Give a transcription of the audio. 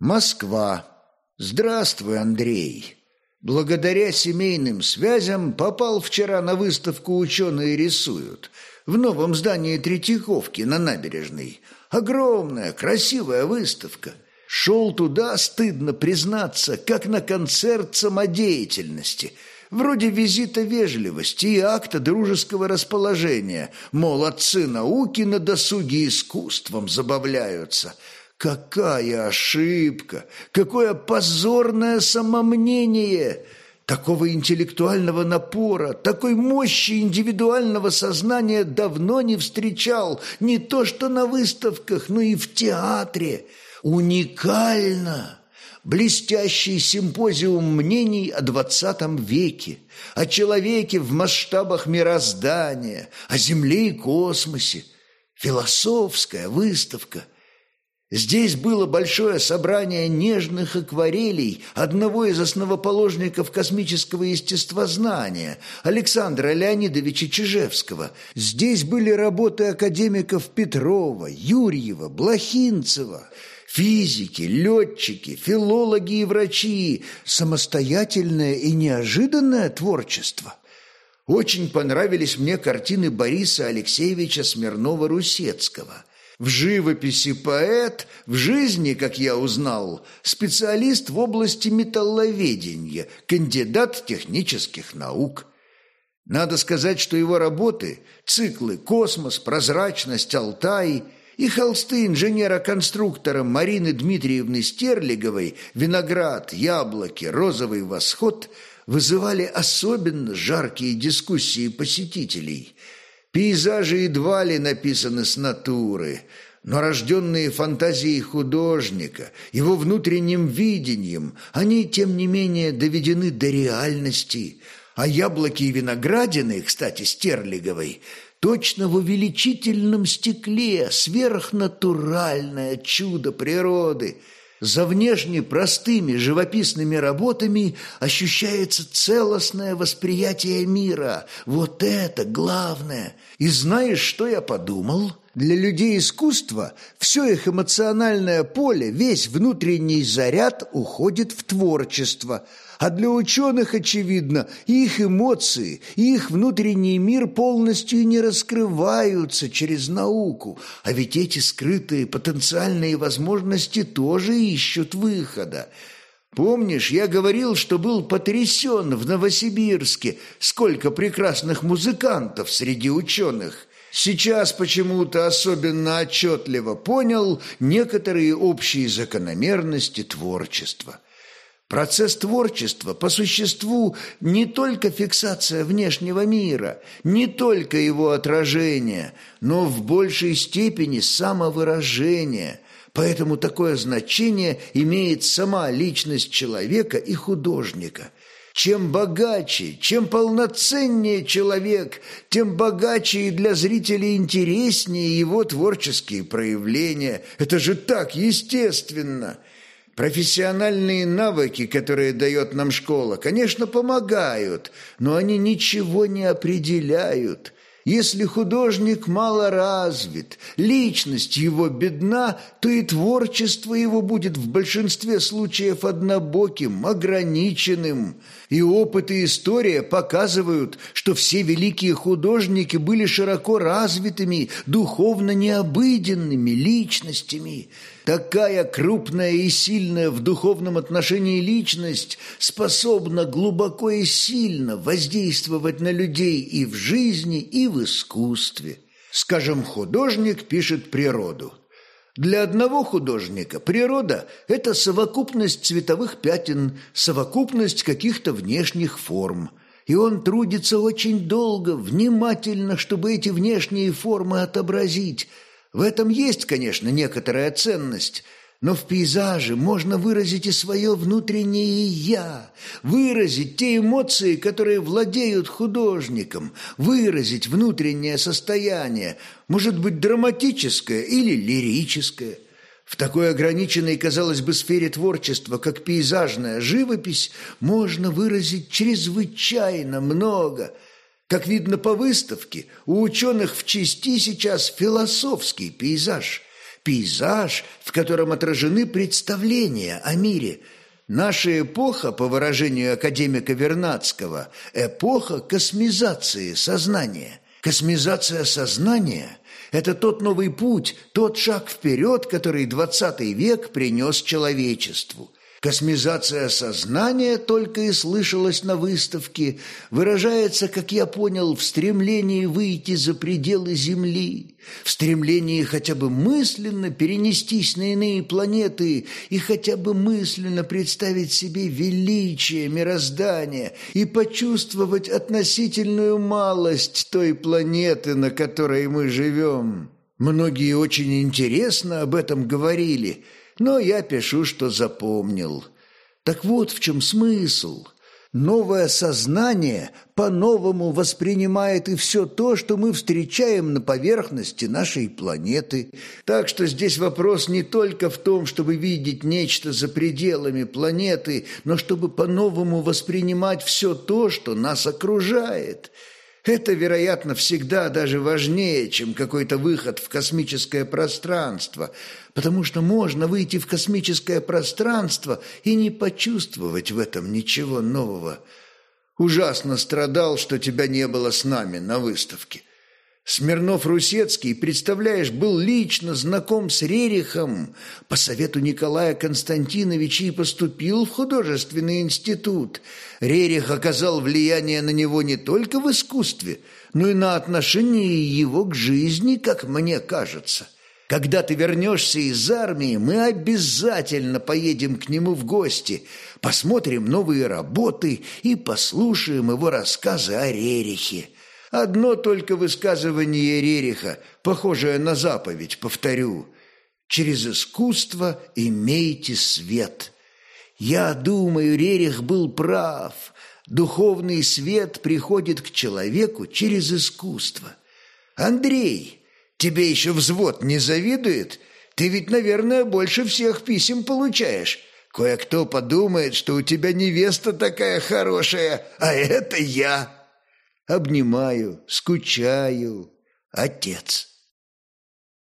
Москва. Здравствуй, Андрей. Благодаря семейным связям попал вчера на выставку «Ученые рисуют» в новом здании Третьяковки на набережной. Огромная, красивая выставка. Шел туда, стыдно признаться, как на концерт самодеятельности – вроде визита вежливости и акта дружеского расположения, мол, отцы науки на досуге искусством забавляются. Какая ошибка! Какое позорное самомнение! Такого интеллектуального напора, такой мощи индивидуального сознания давно не встречал, не то что на выставках, но и в театре. Уникально! блестящий симпозиум мнений о двадцатом веке, о человеке в масштабах мироздания, о Земле и космосе, философская выставка. Здесь было большое собрание нежных акварелей одного из основоположников космического естествознания, Александра Леонидовича Чижевского. Здесь были работы академиков Петрова, Юрьева, Блохинцева – Физики, летчики, филологи и врачи – самостоятельное и неожиданное творчество. Очень понравились мне картины Бориса Алексеевича Смирнова-Русецкого. В живописи поэт, в жизни, как я узнал, специалист в области металловедения, кандидат технических наук. Надо сказать, что его работы – циклы «Космос», «Прозрачность», «Алтай» – и холсты инженера-конструктора Марины Дмитриевны Стерлиговой «Виноград», «Яблоки», «Розовый восход» вызывали особенно жаркие дискуссии посетителей. Пейзажи едва ли написаны с натуры, но рожденные фантазией художника, его внутренним видением, они, тем не менее, доведены до реальности. А яблоки и виноградины, кстати, Стерлиговой – точно в увеличительном стекле, сверхнатуральное чудо природы. За внешне простыми живописными работами ощущается целостное восприятие мира. Вот это главное. И знаешь, что я подумал? Для людей искусства все их эмоциональное поле, весь внутренний заряд уходит в творчество – а для ученых, очевидно, их эмоции, их внутренний мир полностью не раскрываются через науку, а ведь эти скрытые потенциальные возможности тоже ищут выхода. Помнишь, я говорил, что был потрясен в Новосибирске, сколько прекрасных музыкантов среди ученых. Сейчас почему-то особенно отчетливо понял некоторые общие закономерности творчества. Процесс творчества по существу не только фиксация внешнего мира, не только его отражение, но в большей степени самовыражение. Поэтому такое значение имеет сама личность человека и художника. Чем богаче, чем полноценнее человек, тем богаче и для зрителей интереснее его творческие проявления. Это же так естественно – Профессиональные навыки, которые дает нам школа, конечно, помогают, но они ничего не определяют. Если художник мало развит, личность его бедна, то и творчество его будет в большинстве случаев однобоким, ограниченным. И опыт и история показывают, что все великие художники были широко развитыми, духовно необыденными личностями – Такая крупная и сильная в духовном отношении личность способна глубоко и сильно воздействовать на людей и в жизни, и в искусстве. Скажем, художник пишет природу. Для одного художника природа – это совокупность цветовых пятен, совокупность каких-то внешних форм. И он трудится очень долго, внимательно, чтобы эти внешние формы отобразить – в этом есть, конечно, некоторая ценность, но в пейзаже можно выразить и свое внутреннее «я», выразить те эмоции, которые владеют художником, выразить внутреннее состояние, может быть, драматическое или лирическое. В такой ограниченной, казалось бы, сфере творчества, как пейзажная живопись, можно выразить чрезвычайно много – как видно по выставке, у ученых в части сейчас философский пейзаж. Пейзаж, в котором отражены представления о мире. Наша эпоха, по выражению академика Вернадского, эпоха космизации сознания. Космизация сознания – это тот новый путь, тот шаг вперед, который XX век принес человечеству – Космизация сознания только и слышалась на выставке, выражается, как я понял, в стремлении выйти за пределы Земли, в стремлении хотя бы мысленно перенестись на иные планеты и хотя бы мысленно представить себе величие мироздания и почувствовать относительную малость той планеты, на которой мы живем. Многие очень интересно об этом говорили – но я пишу, что запомнил. Так вот в чем смысл. Новое сознание по-новому воспринимает и все то, что мы встречаем на поверхности нашей планеты. Так что здесь вопрос не только в том, чтобы видеть нечто за пределами планеты, но чтобы по-новому воспринимать все то, что нас окружает – это, вероятно, всегда даже важнее, чем какой-то выход в космическое пространство, потому что можно выйти в космическое пространство и не почувствовать в этом ничего нового. Ужасно страдал, что тебя не было с нами на выставке. Смирнов-Русецкий, представляешь, был лично знаком с Рерихом. По совету Николая Константиновича и поступил в художественный институт. Рерих оказал влияние на него не только в искусстве, но и на отношение его к жизни, как мне кажется. Когда ты вернешься из армии, мы обязательно поедем к нему в гости, посмотрим новые работы и послушаем его рассказы о Рерихе. Одно только высказывание Рериха, похожее на заповедь, повторю. «Через искусство имейте свет». Я думаю, Рерих был прав. Духовный свет приходит к человеку через искусство. Андрей, тебе еще взвод не завидует? Ты ведь, наверное, больше всех писем получаешь. Кое-кто подумает, что у тебя невеста такая хорошая, а это я». Обнимаю, скучаю. Отец.